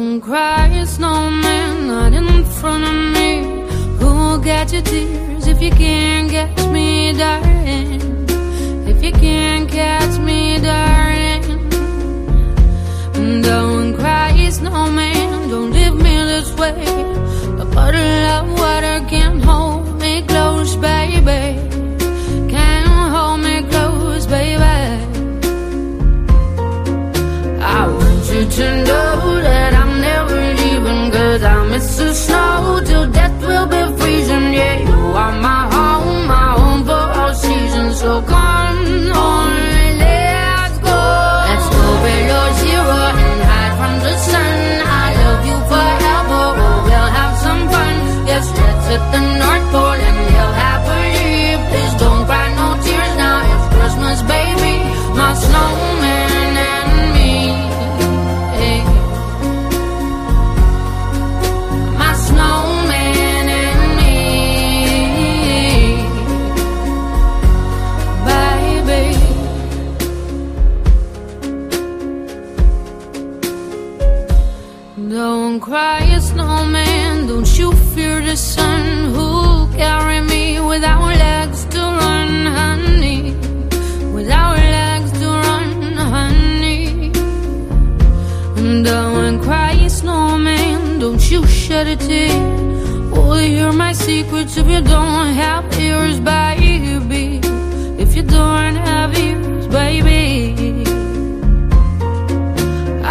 Don't cry, snowman, not in front of me. Who'll get your tears if you can't catch me, darling? If you can't catch me, darling. Don't cry, snowman, don't leave me this way. A bottle love. my hear my secrets if you don't have ears, baby. If you don't have ears, baby.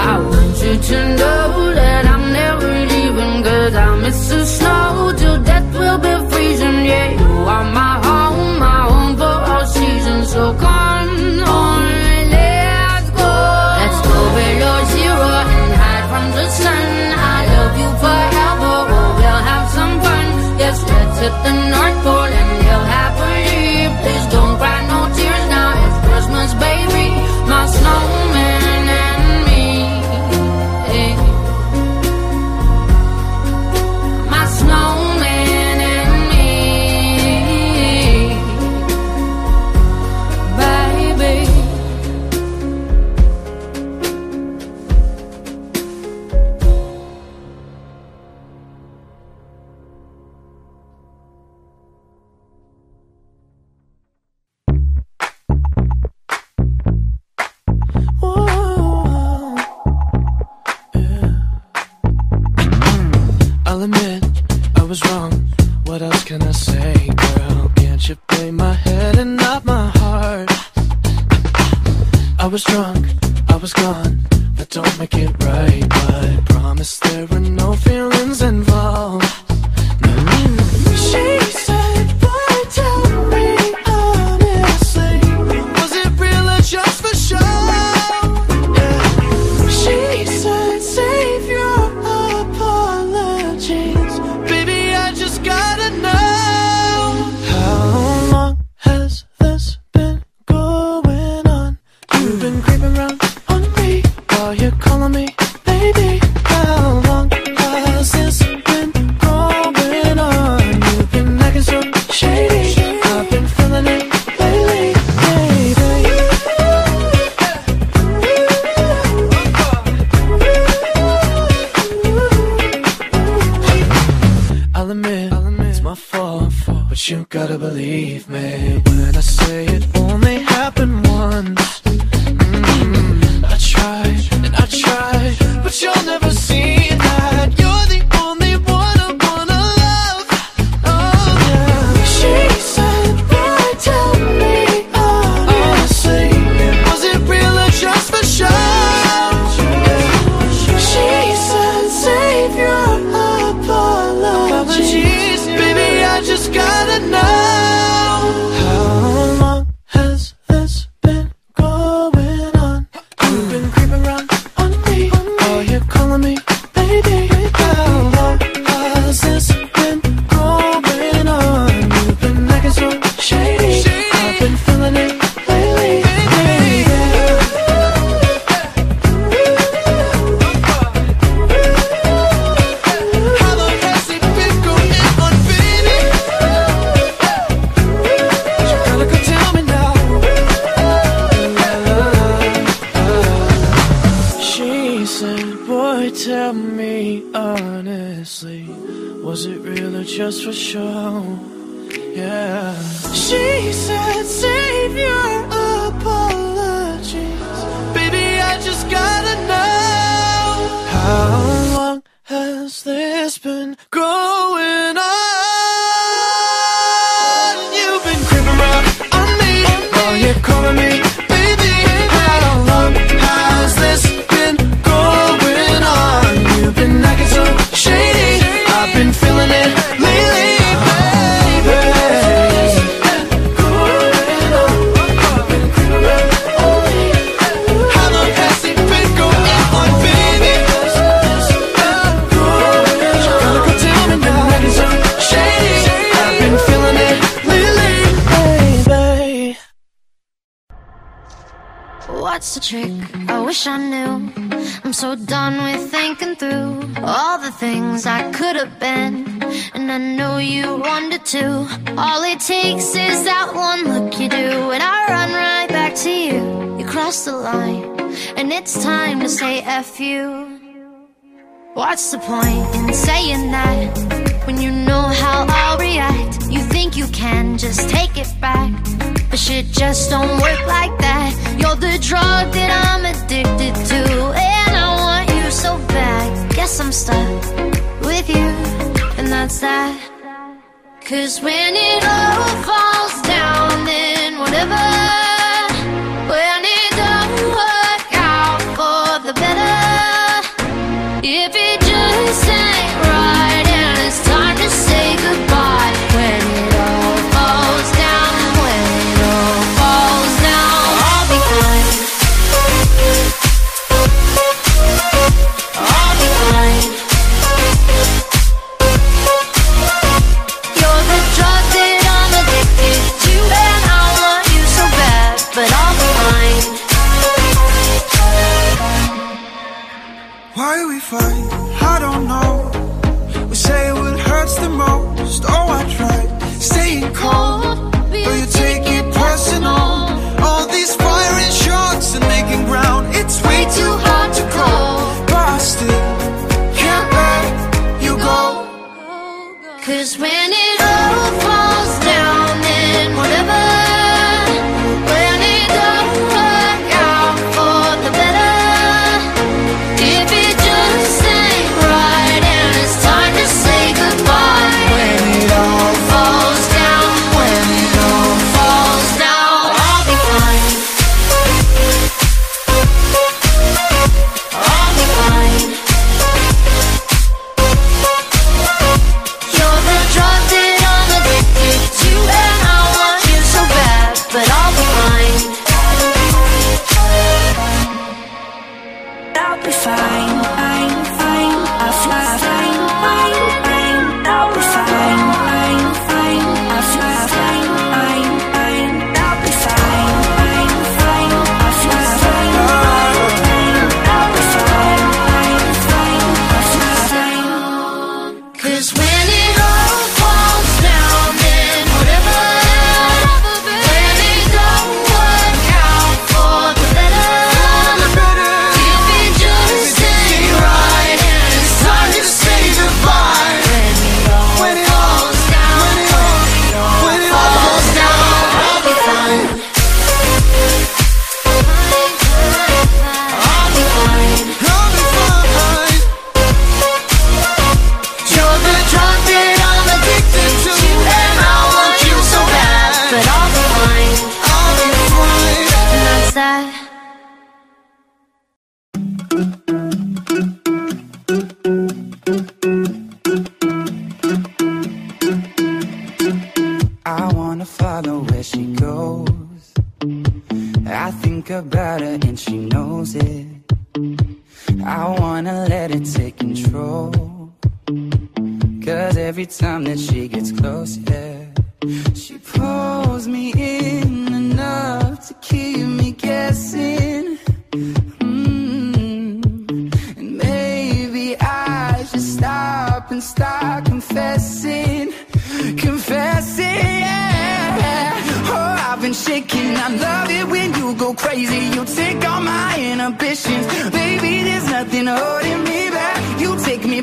I want you to know that I'm never leaving, cause I miss the snow. the north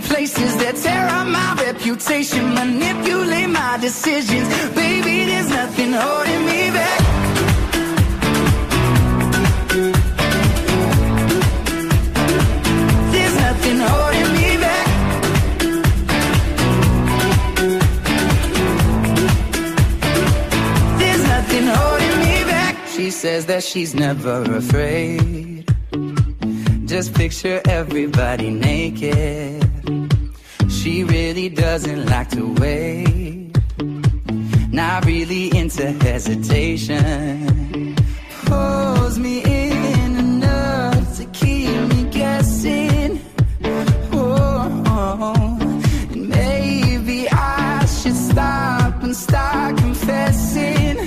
places that tear up my reputation, manipulate my decisions. Baby, there's nothing holding me back. There's nothing holding me back. There's nothing holding me back. She says that she's never afraid. Just picture everybody naked. She really doesn't like to wait. Not really into hesitation. Pulls me in enough to keep me guessing. Oh, maybe I should stop and start confessing,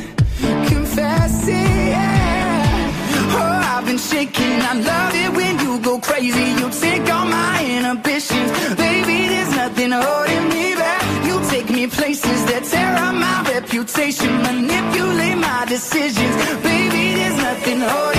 confessing. Yeah. Oh, I've been shaking. I love it when you go crazy. You take holding me back. You take me places that tear up my reputation, manipulate my decisions, baby. There's nothing holding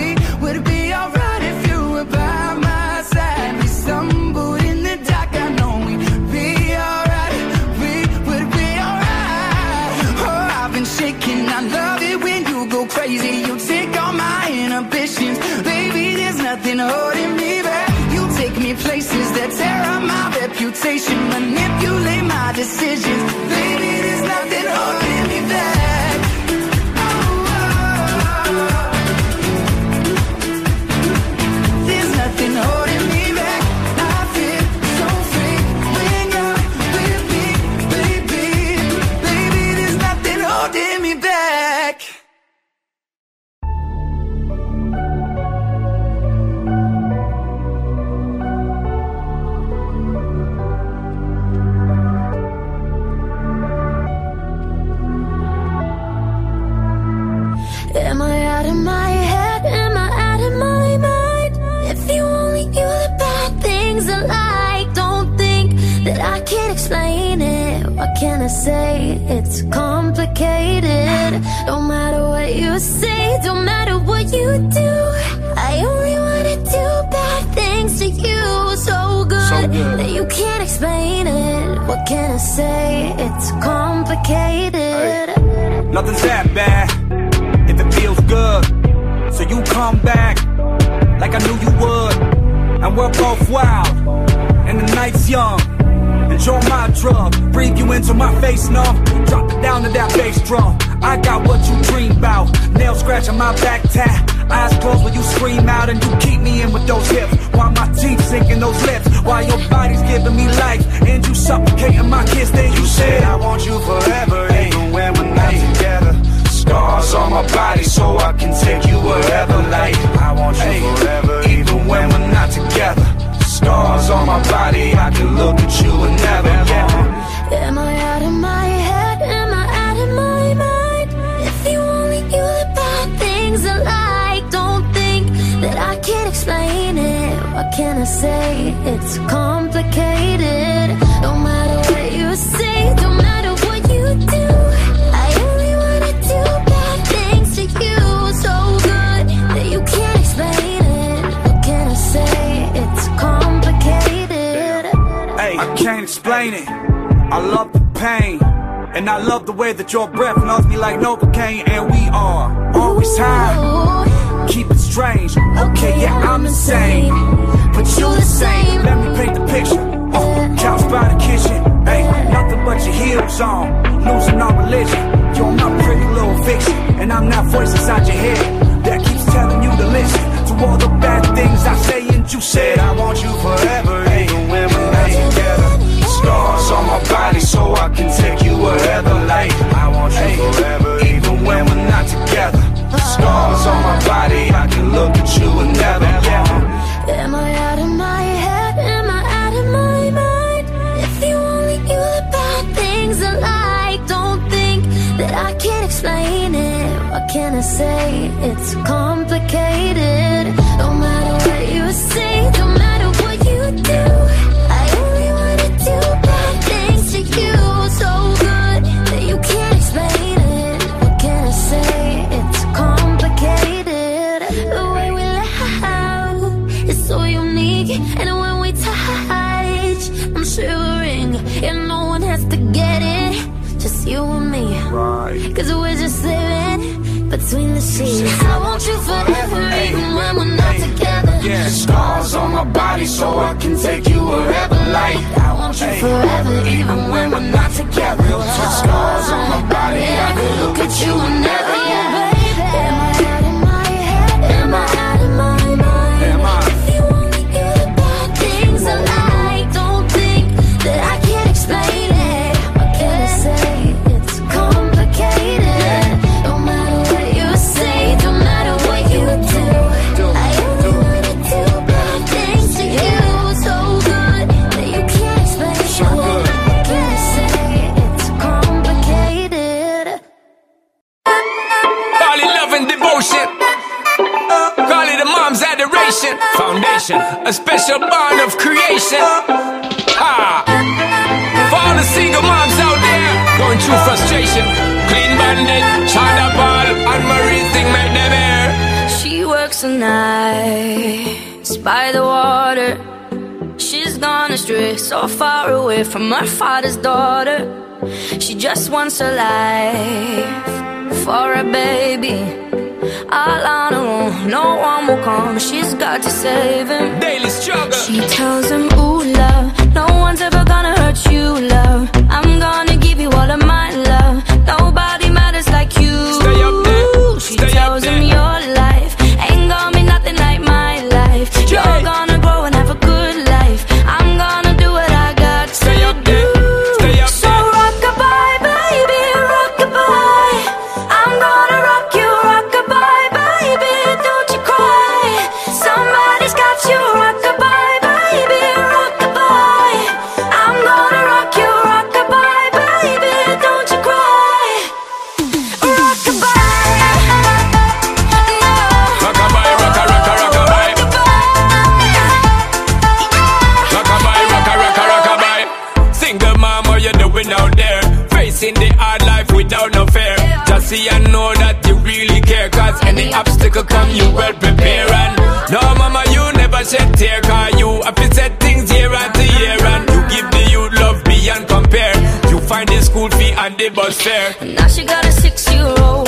reputation, manipulate my decisions, baby. There's nothing can I say? It's complicated. No matter what you say, don't matter what you do. I only wanna do bad things to you. So good, that you can't explain it. What can I say? It's complicated. Nothing's that bad if it feels good. So you come back like I knew you would. And we're both wild, and the night's young. Enjoy my drug, breathe you into my face, numb. Drop it down to that bass drum. I got what you dream about. Nail scratching my back tat. Eyes closed when you scream out and you keep me in with those hips. While my teeth sinking those lips. While your body's giving me life. And you suffocating my kiss. Then you said, I want you forever, even when we're not together. Scars on my body so I can take you wherever. Like, I want you forever, even when we're not together. Scars on my body, I can look at you and never yeah. Am I out of my head? Am I out of my mind? If you only knew the bad things I like, don't think that I can't explain it. What can I say? It's complicated. No matter what you say, explain it. I love the pain. And I love the way that your breath numbs me like Novocaine. And we are always high. Keep it strange. Okay, yeah, I'm insane. But you the same. Let me paint the picture. Uh, couch by the kitchen. Hey, nothing but your heels on. Losing all religion. You're my pretty little fiction. And I'm that voice inside your head that keeps telling you to listen to all the bad things I say. And you said, I want you forever scars on my body so I can take you wherever. Like I want you hey, forever, even when we're not together. Scars on my body, I can look at you and never. Yeah. Am I out of my head? Am I out of my mind? If you only knew the bad things I like, don't think that I can't explain it. What can I say? It's complicated. see. I want you forever, even when we're not together. Yeah, scars on my body, so I can take you wherever. Like I want you forever, even when we're not together. Scars on my body, I can look at you and never. a special bond of creation. Ha! For all the single moms out there going through frustration, clean bandit, Sean-da-Paul, and Marie thing made them air. She works the night by the water. She's gone astray, so far away from her father's daughter. She just wants her life for a baby. All I know, no one will come. She's got to save him. Daily struggle. She tells him, Ooh, love, no one's ever gonna hurt you. come, you well prepare and No mama, you never said tear Cause you have to set things year after year And you give the youth love beyond compare. You find the school fee and the bus fare. Now she got a six-year-old.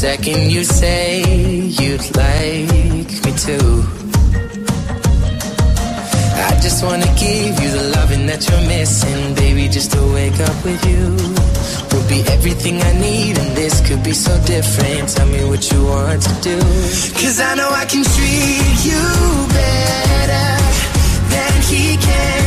Second you say you'd like me to. I just wanna give you the loving that you're missing, baby. Just to wake up with you will be everything I need, and this could be so different. Tell me what you want to do. Cause I know I can treat you better than he can,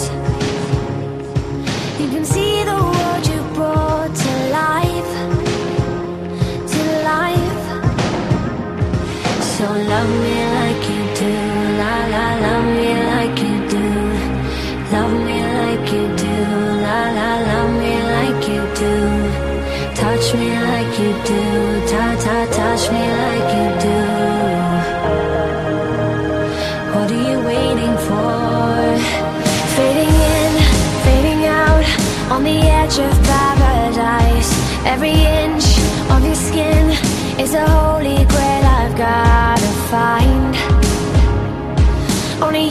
Love me like you do, la la, love me like you do, love me like you do, la la, love me like you do, touch me like you do, ta ta, touch me like you do. What are you waiting for? Fading in, fading out, on the edge of paradise. Every inch find. Only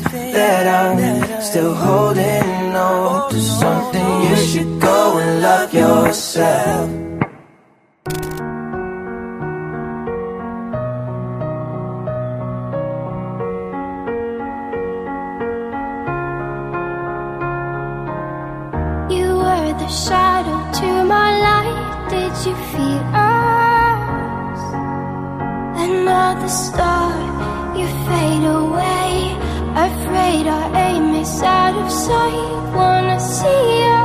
that I'm still holding on to something, you should go and love yourself. You were the shadow to my light. Did you feel us? Another star, you fade away. Our aim is out of sight. Wanna see us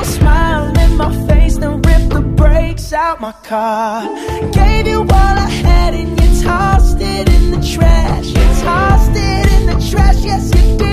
your smile in my face, then ripped the brakes out my car. Gave you all I had, and you tossed it in the trash. You tossed it in the trash, yes, you did.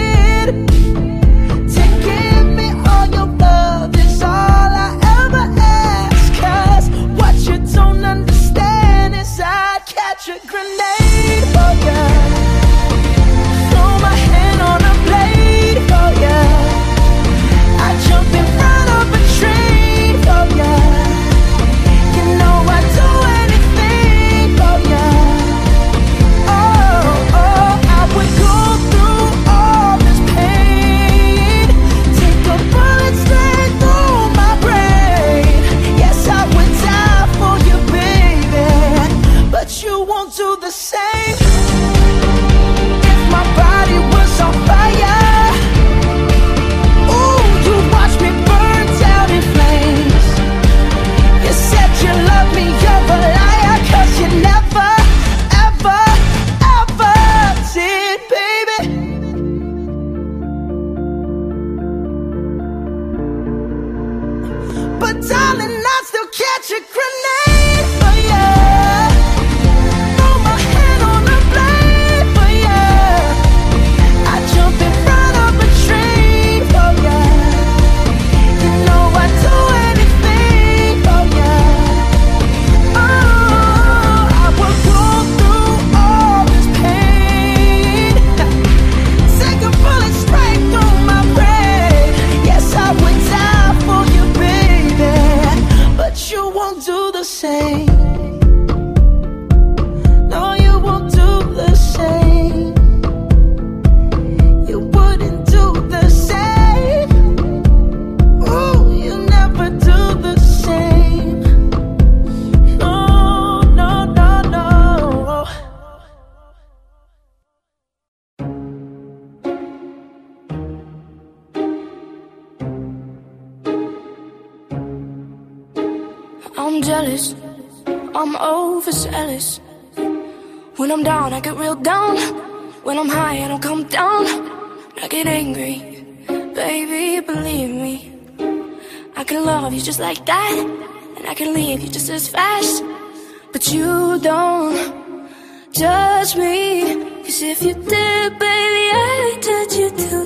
if you did, baby, I judge you too.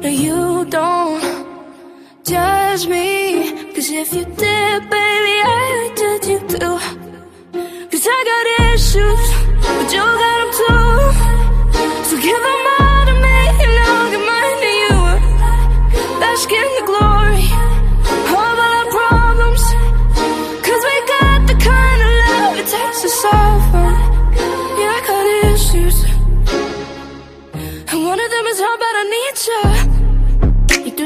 No, you don't judge me, cause if you did, baby.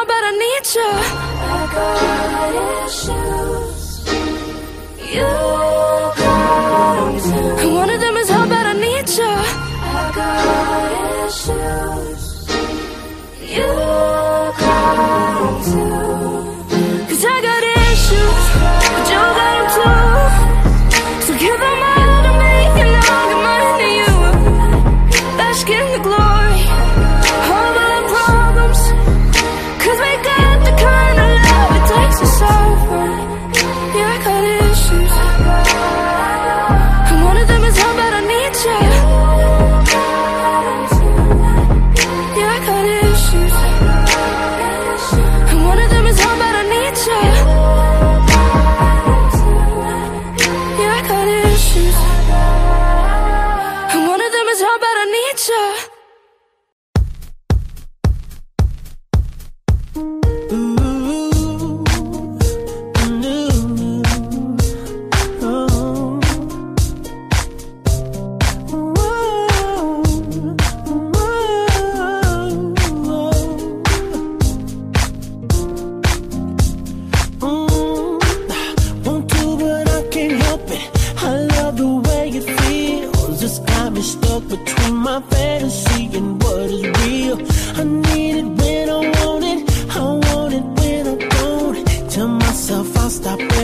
down, but I need you. I got issues. You got too. One of them is hell, but I need you. I got issues. You.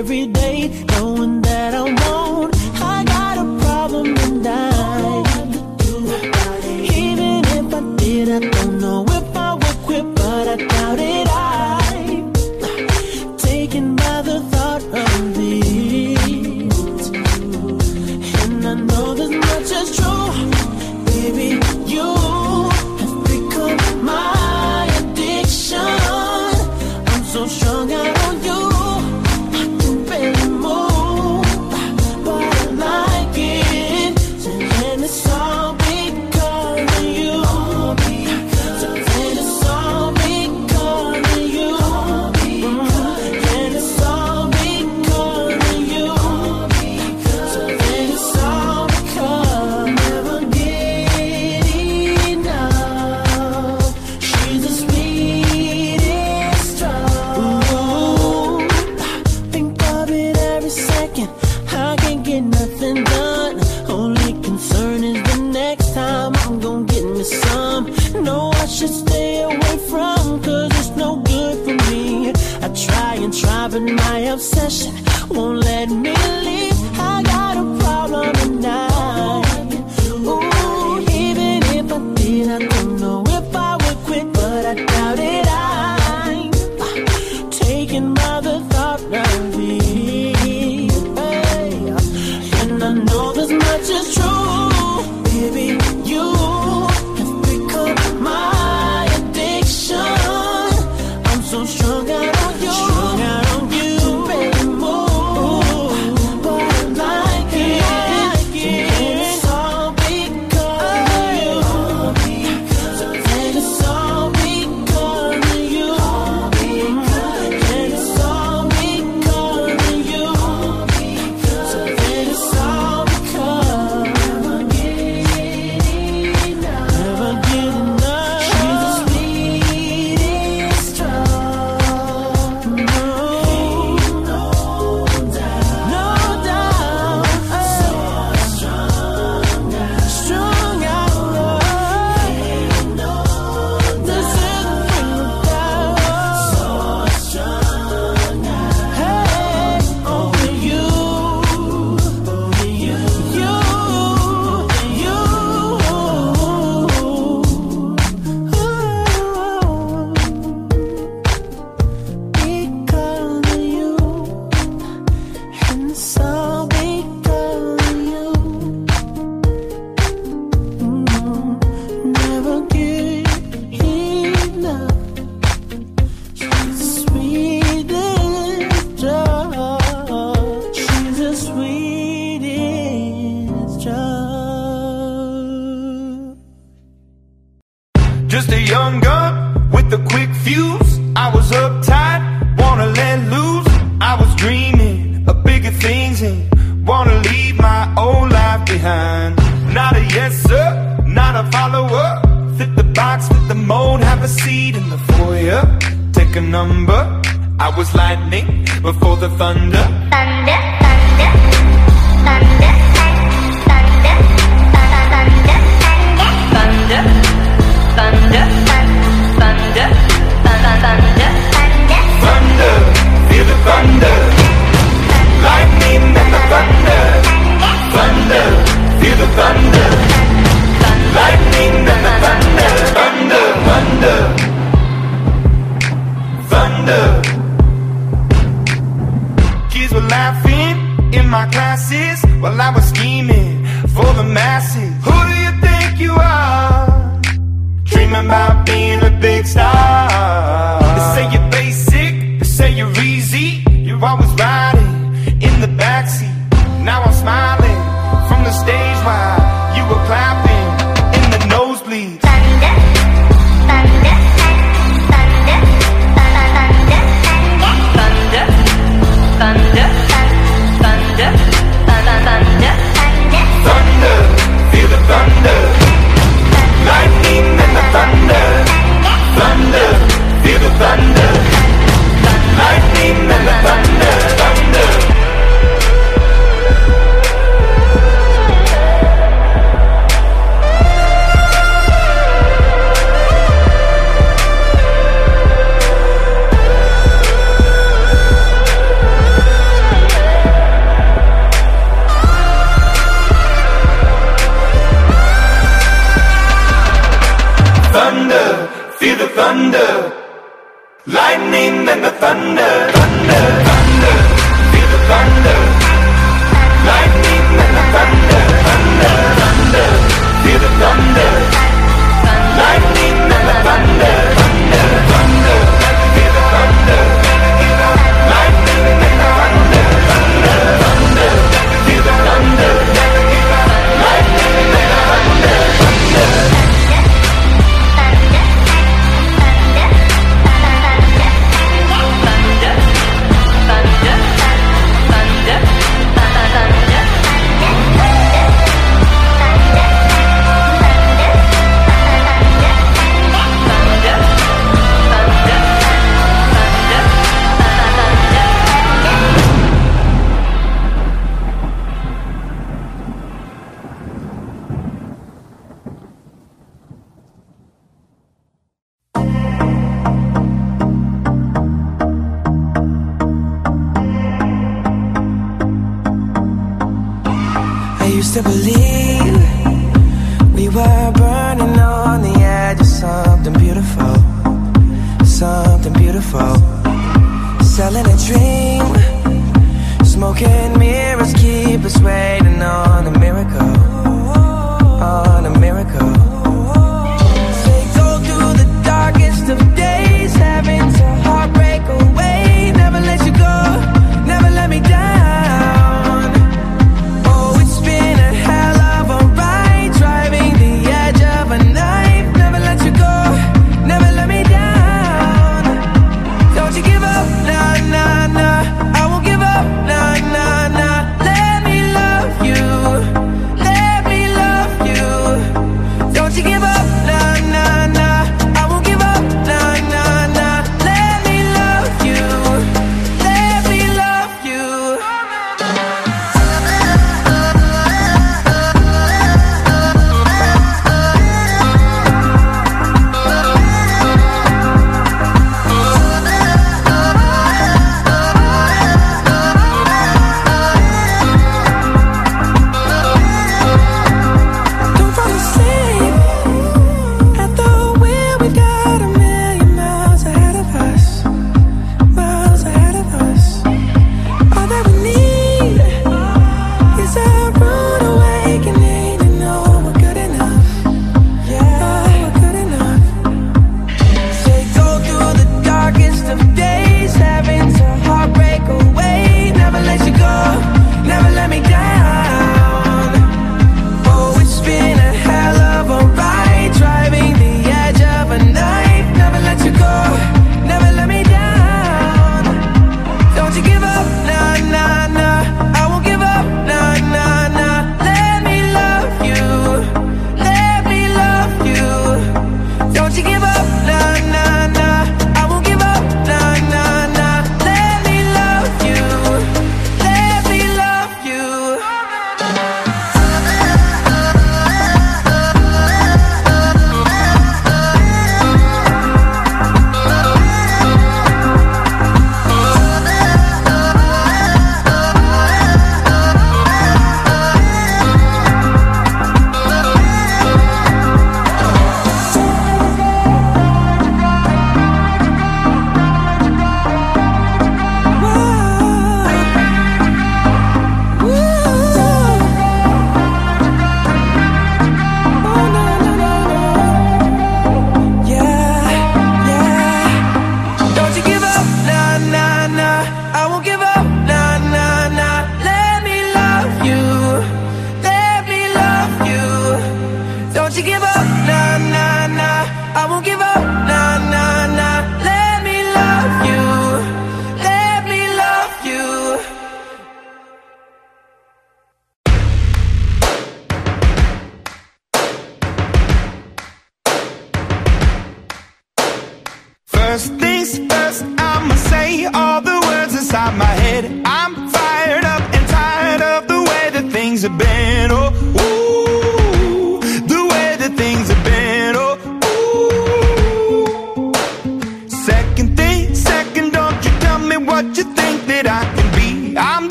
every day.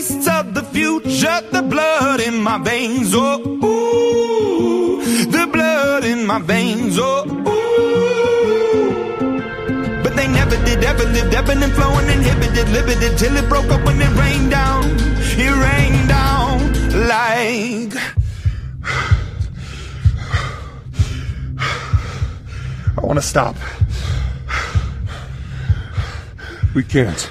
taste of the future, the blood in my veins, oh ooh, the blood in my veins, oh ooh. But they never did, ever lived, ebbing and flowing, inhibited, limited, till it broke up when it rained down. It rained down like. I want to stop. We can't.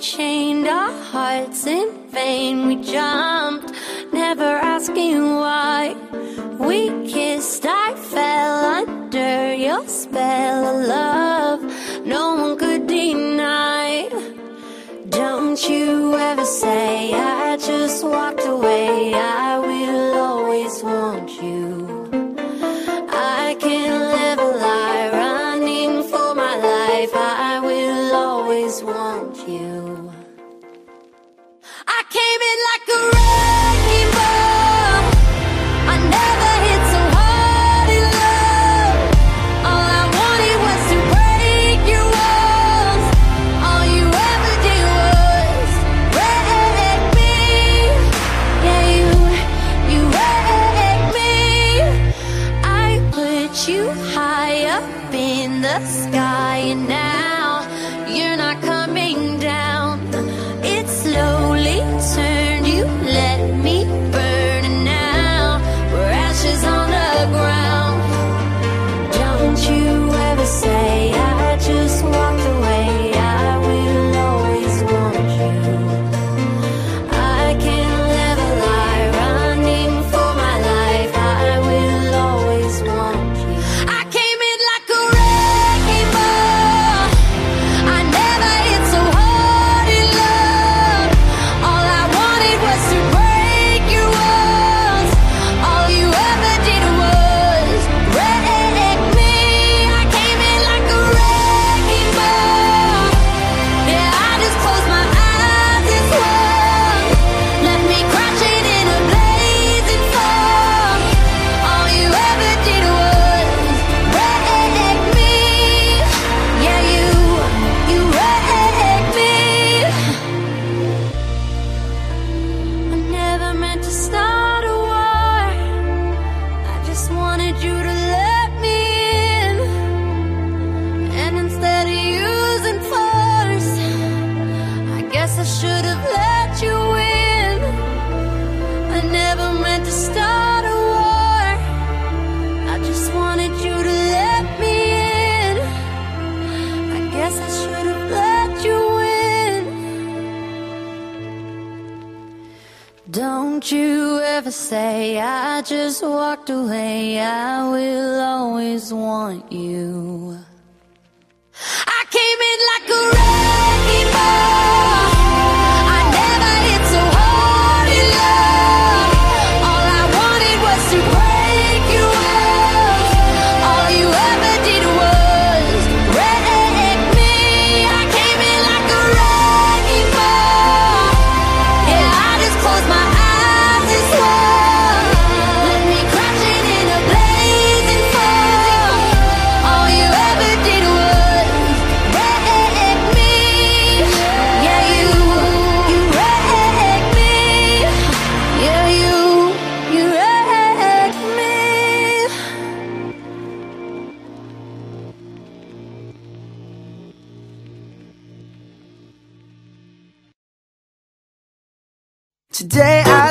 Chained our hearts in vain. We jumped,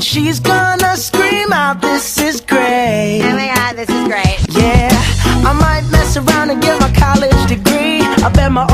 And she's gonna scream out, this is great. Oh my god, this is great. Yeah, I might mess around and get my college degree. I bet my